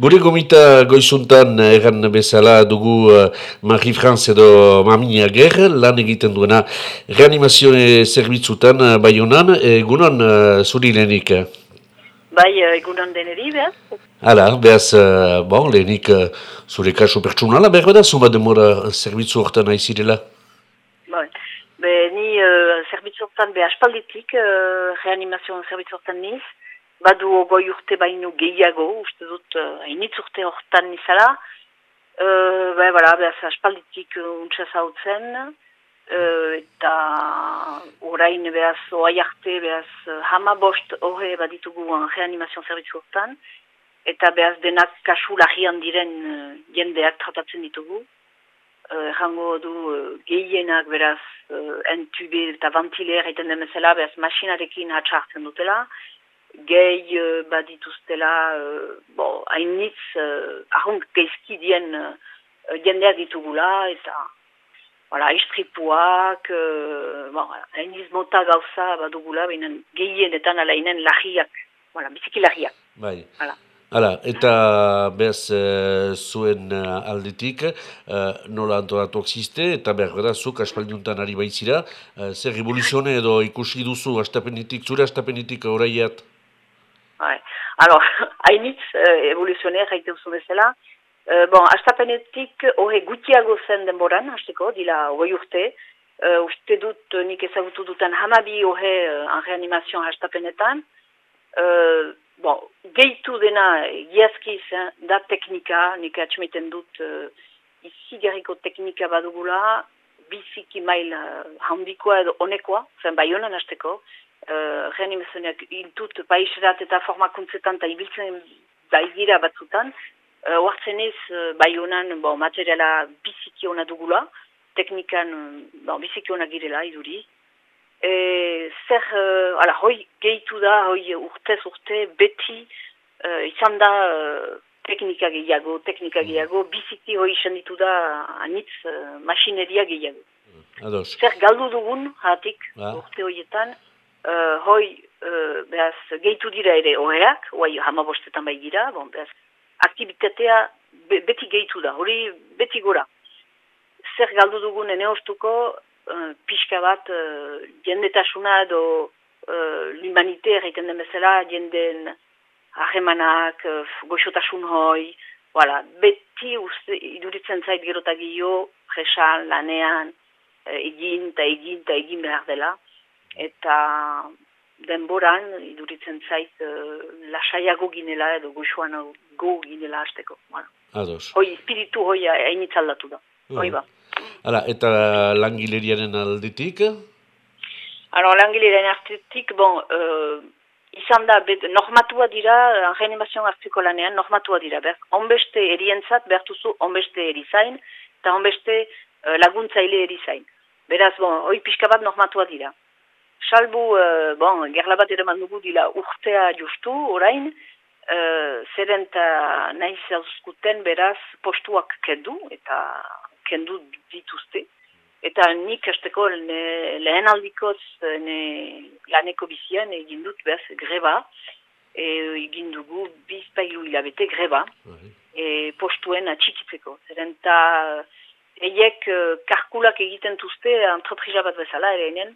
Gure gomita goizuntan egan bezala dugu uh, Marie-France edo Mamina Ger, lan egiten duena reanimazio zerbitzutan uh, bai honan, egunon uh, zuri lehenik? Bai, egunon deneri, behaz? Hala, behaz, uh, bon, lehenik uh, zure kaso pertsunala, behar bada, zumba demora zerbitzu hortan aizirela? Bai, be, ni uh, zerbitzu hortan, be, aspalditik uh, reanimazio zerbitzu hortan niz, badu ogoi urte baino gehiago, uste dut, hainitz uh, urte hortan nizala, uh, bai, bera, behaz, aspalditik uh, untsa zautzen, uh, eta orain behaz, oai arte, behaz, hama bost horre baditugu reanimazio zerbitzu hortan, eta behaz denak kasu lahian diren uh, jendeak tratatzen ditugu. Uh, Errango du uh, gehienak beraz uh, entube eta vantiler egiten demezela, behaz masinarekin hatxartzen dutela, gehi uh, badituztela, uh, bo, hainitz, uh, ahunk geizkidien uh, jendeak ditugula, eta Voilà, istripuak, uh, bon, hainiz mota gauza badugula, baina gehienetan alainen lahiak, voilà, biziki lahiak. Bai. Voilà. Hala, eta behaz uh, zuen aldetik, uh, nola antolatuak ziste, eta behar gara zuk aspaldiuntan ari baitzira, uh, zer revoluzione edo ikusi duzu astapenetik, zure astapenetik horreiat? Bai, alors, hainitz uh, evoluzionea jaite duzu bezala, uh, bon, astapenetik horre gutiago zen denboran, hasteko, dila hori urte, uh, uste dut nik ezagutu duten hamabi horre uh, reanimazioan astapenetan, uh, bon, gehitu dena giazkiz da teknika, nik atxemeten dut uh, izi gerriko teknika badugula, biziki mail uh, handikoa edo honekoa, zen bai honan hasteko, uh, reanimazioak iltut paiserat eta formakuntzetan eta ibiltzen baigira batzutan, uh, oartzen ez uh, bai honan bon, materiala biziki hona dugula, teknikan bon, biziki hona girela iduri, E, zer, uh, ala, hoi gehitu da, hoi urtez urte, beti uh, izan da uh, teknika gehiago, teknika gehiago, biziki hoi izan ditu da anitz uh, masineria gehiago. Ados. Zer galdu dugun, hatik, ah. urte horietan, uh, hoi uh, behaz gehitu dira ere horreak, hoi hamabostetan bai dira, bon, behaz, aktivitatea be, beti gehitu da, hori beti gora. Zer galdu dugun ene hostuko, Uh, pixka bat uh, jendetasuna edo uh, l'humanite erraiten den bezala jenden ahemanak, uh, goxotasun hoi, voilà. beti uste, iduritzen zait gerota gio, jesan, lanean, egin eta egin eta egin behar dela. Eta denboran iduritzen zait uh, lasaiago ginela edo goxoan go ginela hasteko. Voilà. Ados. Hoi, espiritu hoi hainitzaldatu da. Uh Hoi ba. Hala, eta langileriaren aldetik? Alors, langileriaren aldetik, bon, uh, izan da, bet, normatua dira, reanimazion hartziko lanean, normatua dira, ber, onbeste erientzat, bertuzu onbeste erizain, eta onbeste uh, laguntzaile erizain. Beraz, bon, hoi pixka bat normatua dira. Salbu, uh, bon, gerla bat ere dugu dira urtea justu, orain, uh, zeren eta nahi zauzkuten beraz postuak kedu, eta kendu dituzte. Eta nik hasteko lehen aldikoz ne, laneko bizian egin dut behaz greba. E, egin dugu bizpailu hilabete greba. E, postuen atxikitzeko. Zeren eta eiek karkulak egiten tuzte antroprija bat bezala ere enen.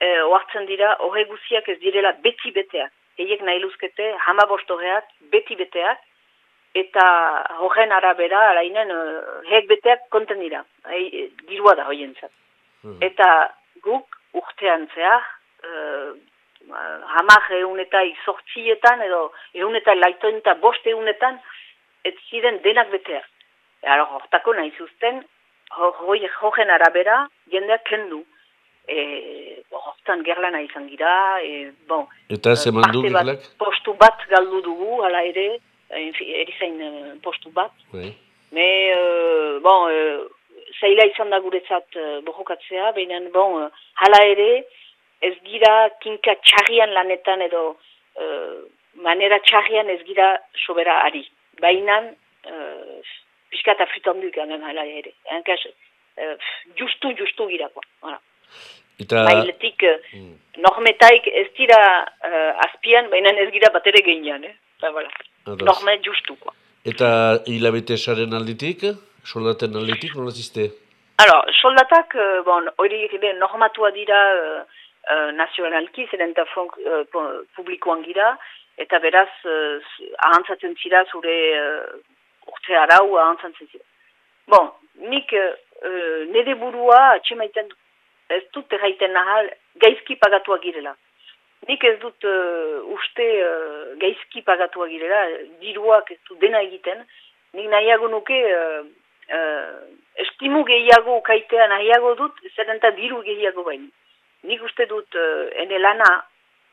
E, oartzen dira horre guziak ez direla beti beteak. Eiek nahi luzkete hama bostoreak beti beteak eta horren arabera, alainen, uh, hek beteak konten dira, e, dirua da hoien zat. Hmm. Eta guk urtean zehar, uh, hamar egun eta izortzietan, edo egun eta laitoen eta bost egunetan, ez ziren denak beteak. E, hortako nahi zuzten, horren arabera, jendeak kendu. E, hortan gerlana izan gira, e, bon, eta ez eman du, postu bat galdu dugu, ala ere, erizain uh, postu bat. Oui. Me, uh, bon, uh, zaila izan da guretzat uh, bojokatzea, baina, bon, hala ere, ez gira kinka txarrian lanetan edo uh, manera txarrian ez gira sobera ari. Baina, pixka eta fritan duk, hala ere. Hankaz, uh, justu, justu gira, voilà. Eta... Bailetik, mm. normetaik ez dira uh, azpian, baina ez gira bat ere geinean, eh? Ba, voilà. Normal justu, quoi. Eta hilabete esaren alditik, soldaten alditik, nola ziste? Alors, soldatak, uh, bon, hori normatua dira uh, nazionalki, zeren eta uh, publikoan gira, eta beraz, uh, ahantzatzen zira zure uh, urte arau ahantzatzen zira. Bon, nik uh, nire burua atxemaiten ez dut erraiten nahal gaizki pagatua girela. Nik ez dut uh, uste uh, gaizki pagatua girela, diruak ez dut dena egiten, nik nahiago nuke uh, uh, estimu gehiago kaitea nahiago dut, zer diru gehiago bain. Nik uste dut uh, ene lana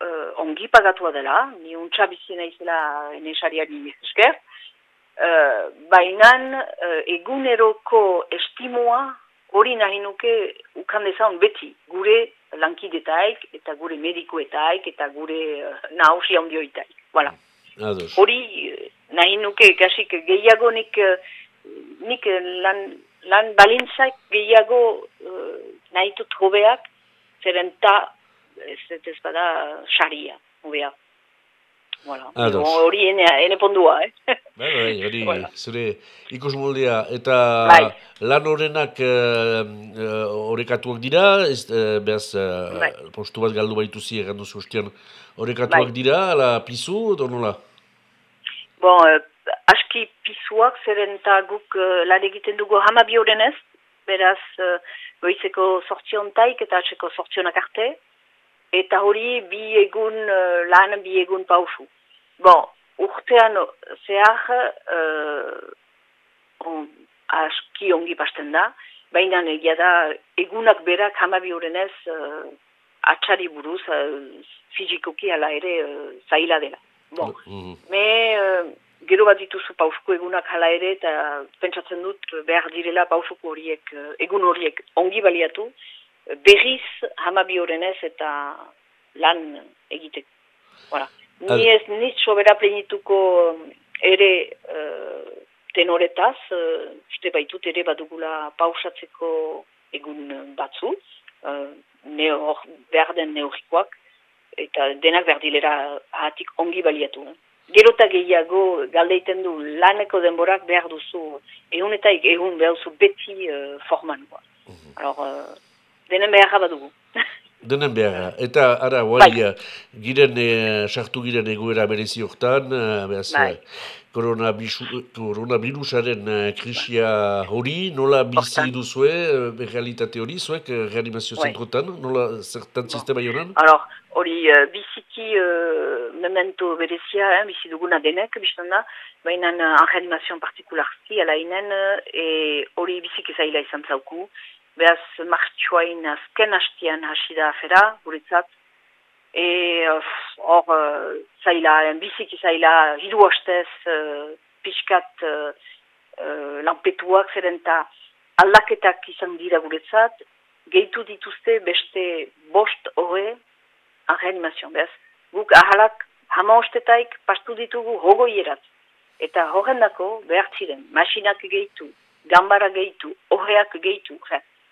uh, ongi pagatua dela, ni untsa bizina izela ene sariari esker, uh, bainan uh, eguneroko estimua hori nahi nuke ukan dezan beti, gure lankidetaik, eta gure medikoetaik, eta gure uh, nahusi handioitaik. Voilà. Hori uh, nahi nuke, kasik gehiago nik, uh, nik lan, lan balintzak gehiago uh, nahi dut hobeak, zerenta ez ez bada xaria, hobeak. Voilà. Hori ene, ene pondua, eh? Bai, bai, hori, voilà. zure ikus moldea. Eta bai. lan horrenak horrekatuak uh, dira, ez, uh, behaz, uh, bai. postu bat galdu baitu zi egan duzu ustean, horrekatuak bai. dira, ala pizu, edo nola? Bon, uh, aski pizuak, zeren eta guk uh, lan egiten dugu hamabi horrenez, beraz, uh, goizeko sortziontaik eta atseko sortzionak arte, eta hori bi egun uh, lan, bi egun pausu. Bon, urtean zehar uh, on, aski ongi pasten da, baina egia da egunak berak hamabi horrenez uh, atxari buruz uh, fizikoki ala ere uh, zaila dela. Bon, mm me uh, gero bat dituzu pausuko egunak hala ere eta pentsatzen dut behar direla pausuko horiek, egun horiek ongi baliatu, berriz hamabi horrenez eta lan egitek. Voilà. Ni ez nit sobera plenituko ere uh, tenoretaz, uh, uste baitut ere badugula pausatzeko egun batzu, uh, ne hor behar den neurikoak, eta denak berdilera ahatik ongi baliatu. Eh? Gerota gehiago galdeiten du laneko denborak behar duzu, egun eta egun behar duzu beti uh, forman. Mm -hmm. Alors, uh, denen behar badugu. Denen behar, eta ara, guai, bai. giren, e, sartu giren egoera berezi hortan, eh, behaz, bai. koronavirusaren krisia hori, nola bizi duzue, realitate hori, zuek, reanimazio bai. zentrotan, nola zertan bon. sistema jonan? Alors, hori, uh, biziki uh, memento berezia, eh, bizi duguna denek, biztanda, baina uh, reanimazioan partikularzi, ala inen, hori biziki zaila izan zauku, behaz martxoain azken hastian hasi da afera, guretzat. E hor uh, zaila, biziki zaila, hidu hastez, uh, pixkat uh, uh, lanpetuak zerenta aldaketak izan dira guretzat, gehitu dituzte beste bost horre reanimazion, behaz. Guk ahalak hama hostetaik pastu ditugu hogoierat. Eta horren dako behar ziren, masinak gehitu, gambara gehitu, horreak gehitu,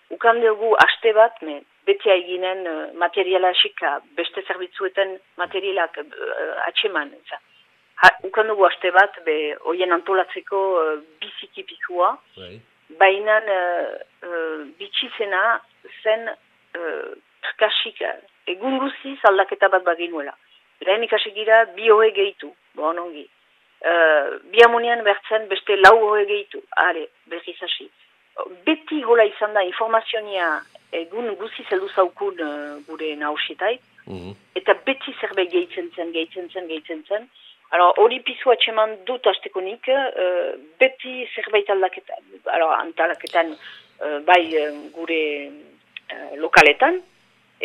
ukan dugu aste bat, me, betia eginen uh, materiala esika, beste zerbitzueten materialak uh, atseman. Ha, ukan dugu aste bat, be, oien antolatzeko uh, biziki pizua, bai. baina uh, uh, bitxizena zen uh, kasik, egun guziz aldaketa bat baginuela. Lehen ikasegira bi hoe gehitu, bon ongi. Uh, bi amunian bertzen beste lau hoe gehitu, are, berriz hasi beti hola izan da informazionia egun guzi zeldu zaukun uh, gure nausietai, mm eta beti zerbait gehitzen zen, gehitzen zen, gehitzen zen. Hori pizu atseman dut astekonik, uh, beti zerbait aldaketan, antalaketan uh, bai gure lokaletan,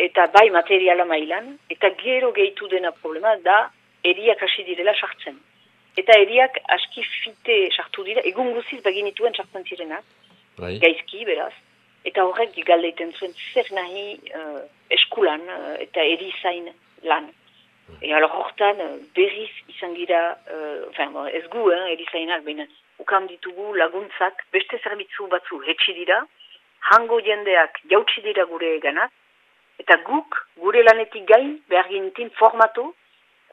eta bai materiala mailan, eta gero gehitu dena problema da eriak hasi direla sartzen. Eta eriak aski fite sartu dira, egun guziz baginituen sartzen zirenak, bai. gaizki, beraz. Eta horrek galdeiten zuen zer nahi uh, eskulan uh, eta erizain lan. Hmm. E alor hortan uh, berriz izan gira, uh, enfin, ez gu, eh, erizainak, baina ukan ditugu laguntzak, beste zerbitzu batzu hetsi dira, hango jendeak jautsi dira gure ganat, eta guk, gure lanetik gain, behar gintin formatu,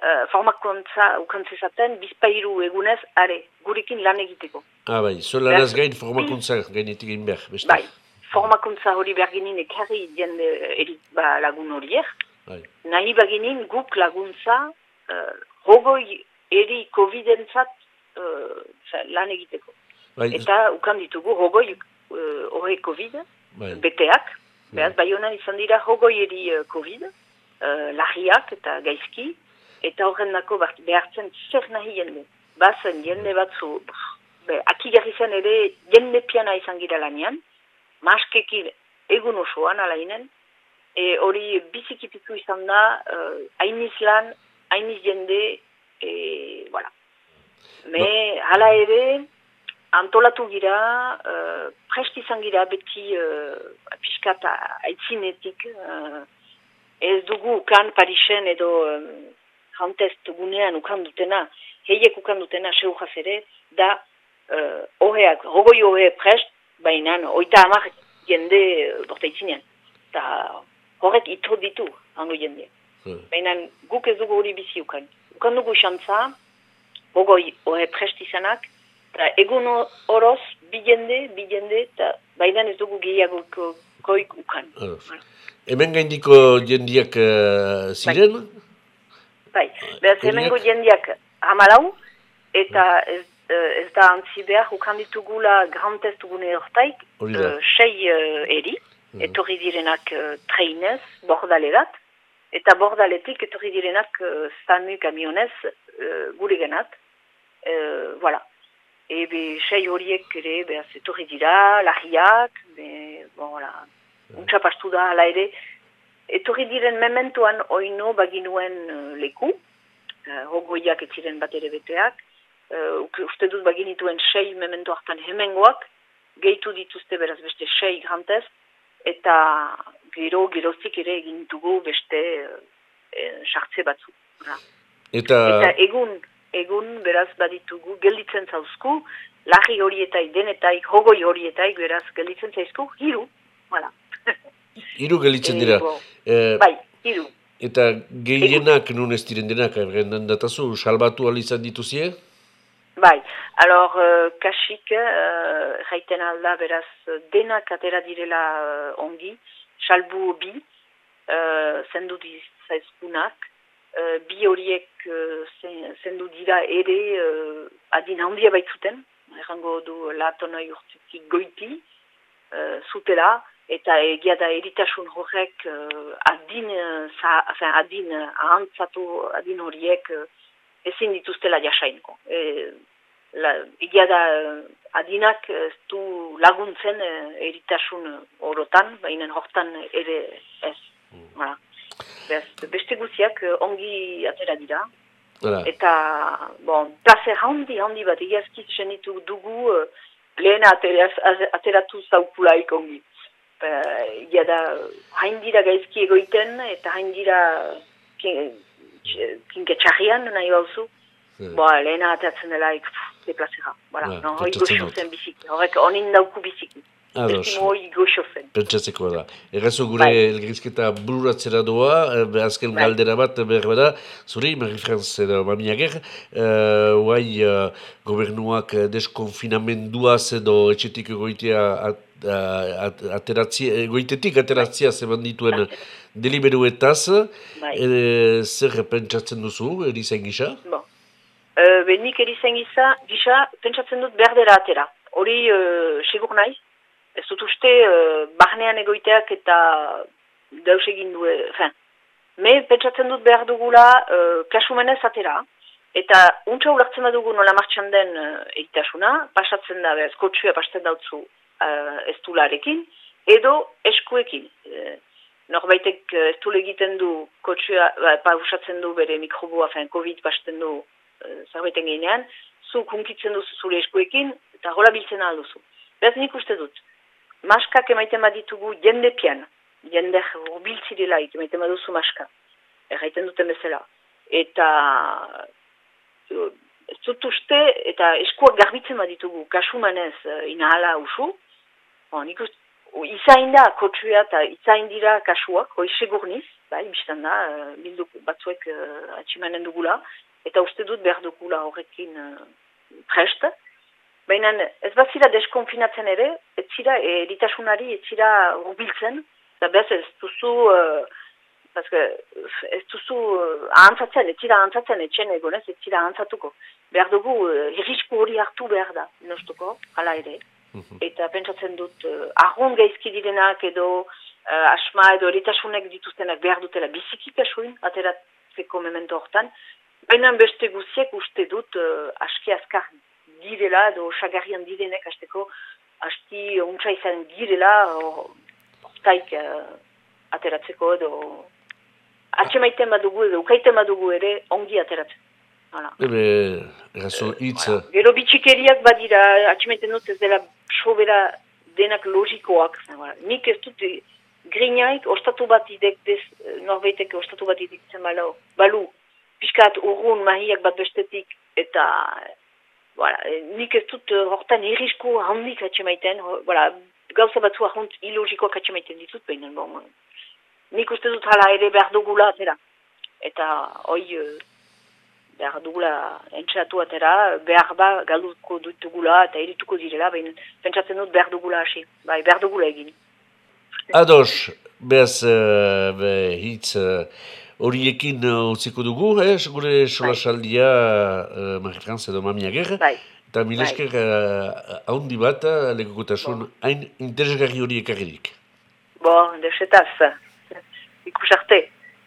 uh, formakuntza ukantzezaten bizpairu egunez, are, gurekin lan egiteko. Ah, bai, zuen lanaz gain formakuntza gainetik egin behar, beste? Bai, formakuntza hori berginin ekarri jende eri, ba, lagun horiek. Bai. Nahi baginin guk laguntza uh, hogoi eri COVID-entzat uh, lan egiteko. Bai, Eta ukan ditugu hogoi uh, hogei COVID, bai. beteak, behaz, bai honan izan dira hogoi eri uh, COVID, uh, lahiak eta gaizki, eta horren nako behartzen zer nahi jende. Bazen jende batzu, be, akigarri zen ere jende piana izan gira lanean, maskekin egun osoan alainen, e, hori bizikipitu izan da, uh, hainiz lan, hainiz jende, e, voilà. Me, hala ere, antolatu gira, uh, prest izan gira beti uh, piskat aitzinetik, uh, ez dugu ukan Parisen edo um, jantest gunean ukan dutena, heiek ukan dutena seujaz ere, da uh, oheak, rogoi ohe prest, baina oita amak jende uh, borta itzinean. Da horrek ito ditu, hango jende. Hmm. Baina guk ez dugu hori bizi ukan. Ukan dugu xantza, rogoi ohe prest izanak, eta egun oroz, bi jende, bi jende, eta baidan ez dugu gehiago koik ukan. Ados. Hemen gaindiko jendiak uh, ziren? Bai, behaz Horiek? hemengo jendiak hamalau, eta ez, eh, ez da antzi behar, ukan ditugula grand test gune hortaik, Hori da. eh, sei eh, eri, etorri direnak uh, treinez, bordalerat, eta bordaletik etorri direnak uh, SAMU kamionez uh, gure genat. Uh, voilà. Ebe sei horiek ere, behaz, etorri dira, lahiak, be, bon, voilà, untsa pastu da, hala ere, etorri diren mementuan oino baginuen uh, leku, uh, hogoiak etziren bat ere beteak, uh, uste dut baginituen sei memento hartan hemengoak, gehitu dituzte beraz beste sei grantez, eta gero, geroztik ere egin dugu beste uh, eh, sartze batzu. Eta, Eta egun, egun beraz baditugu gelditzen zauzku, lahi horietaik, denetaik, hogoi horietaik, beraz gelditzen zaizku, hiru, voilà. Hiru gelitzen dira. Eh, Eh, bai, hiru. Eta gehienak nun ez diren denak, ergendan datazu, salbatu ahal izan dituzie? Bai, alor, uh, kasik, uh, jaiten alda, beraz, denak atera direla uh, ongi, salbu bi, uh, zendu dizaizkunak, uh, bi horiek uh, zen- zendu dira ere uh, adin handia baitzuten, errango du latonai urtetik goiti, uh, zutela, eta egia da eritasun horrek uh, adin, uh, za, enfin, adin uh, ahantzatu adin horiek uh, ezin dituztela jasainko. E, la, egia da eh, adinak ez du laguntzen e, eritasun orotan, baina hortan ere ez. Voilà. Beraz, beste guziak eh, ongi atera dira. Hala, Eta, bon, placer handi, handi bat, egiazkit senitu dugu uh, lehena ateratu zaukulaik ongi. Uh, egia da, hain dira gaizki egoiten, eta hain dira kinketxarrian nahi bauzu. Hmm. Boa, lehena ateratzen delaik, pff, deplazera. Voilà, Ja, no, hori pentsatzen goxo zen biziki, horrek onin dauku biziki. ados. Pentsatzeko da. Errazu gure Bai. elgerizketa bururatzera doa, eh, azken Bai. galdera bat behar bada, zuri, Marie France edo Mamiager, uh, guai uh, gobernuak eh, deskonfinamenduaz edo etxetik egoitea at, at, ateratzia, egoitetik ateratzia zeban dituen deliberuetaz, Bai. eh, zer pentsatzen duzu, erizain gisa? Bon. Uh, be, nik erizen gisa, gisa, pentsatzen dut berdera atera. Hori, uh, segur nahi, ez dut uste, uh, barnean egoiteak eta daus egin du, fin. Me, pentsatzen dut behar dugula, uh, kasumenez atera, eta untsa ulertzen badugu nola martxan den uh, egitasuna, pasatzen da, behaz, kotxua pasatzen dautzu uh, ez dularekin, edo eskuekin. Uh, norbaitek ez dule egiten du kotxua, ba, pausatzen du bere mikrobua, fin, COVID pasatzen du uh, zerbaiten gainean, zu kunkitzen duzu zure eskuekin, eta gola biltzen alduzu. Beraz nik uste dut, maskak emaiten baditugu jende pian, jende urbiltzirelaik emaiten baduzu maska, erraiten duten bezala. Eta dut uste, eta eskuak garbitzen baditugu, kasumanez inahala usu, bon, nik uste, izain da kotxua eta izain dira kasuak, hoi segurniz, bai, biztan da, bildu batzuek uh, atximanen dugula, eta uste dut behar dugula horrekin uh, prest. Baina ez bat zira deskonfinatzen ere, ez zira eritasunari, ez zira urbiltzen, eta behaz ez duzu, uh, ez duzu uh, ahantzatzen, ez zira ahantzatzen etxen egon ez, zira ahantzatuko. Behar dugu, uh, hori hartu behar da, nostuko, hala ere. Mhm. Eta pentsatzen dut, uh, ahon gaizki direnak edo uh, asma edo eritasunek dituztenak behar dutela biziki kasuin, ateratzeko memento hortan. Baina beste guziek uste dut uh, aski azkar direla edo sagarrian direnek azteko aski untsa izan direla hortaik uh, ateratzeko edo atxemaiten badugu edo ukaiten badugu ere ongi ateratzen. Ebe, eraso, hitz... Gero bitxikeriak badira, atxemaiten dut ez dela sobera denak logikoak. Nik ez dut grinaik ostatu bat idek dez, norbeitek ostatu bat idek zen balu, balu piskat urrun mahiak bat bestetik, eta voilà, nik ez dut hortan irrisko handik atxemaiten, voilà, gauza batzu ahont ilogikoak atxemaiten ditut behinan, bon, nik uste dut hala ere behar dugula atera, eta hoi behar dugula entxatu atera, behar ba galduko dugula eta irituko direla, behin pentsatzen dut behar dugula hasi, bai, behar dugula egin. Ados, behaz, uh, be, hitz uh, horiekin uh, utziko dugu, eh? gure solasaldia uh, Marifranz edo Mamiager. Bai. Eta milesker bai. uh, bat, legokotasun, hain interesgarri horiek agerik. Bo, desetaz, ikusarte.